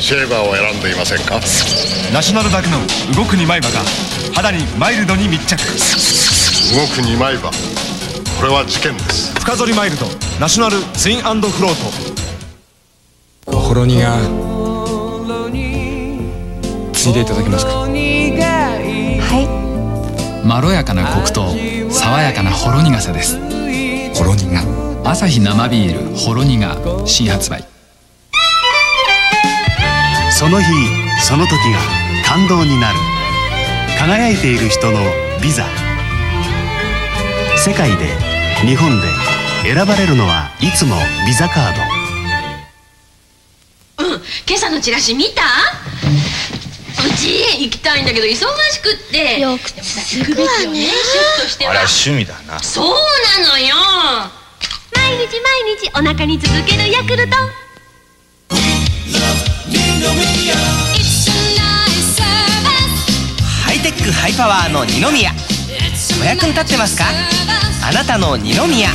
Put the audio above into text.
シェーバーを選んでいませんか？ナショナルだけの動く二枚刃が肌にマイルドに密着。動く二枚刃。これは事件です。深剃りマイルド。ナショナルツインフロート。ほろ苦つい。でいただけますかはい。まろやかな黒糖爽やかなほろ苦さです。ほろ苦。アサヒ生ビールほろ苦。新発売その日その時が感動になる。輝いている人のビザ。世界で日本で選ばれるのはいつもビザカード。うん今朝のチラシ見た？うち行きたいんだけど忙しくって。よく行くべきよね主婦としてはあれは趣味だな。そうなのよ。毎日毎日お腹に続けるヤクルトックハイパワーの二宮。お役に立ってますか？あなたの二宮。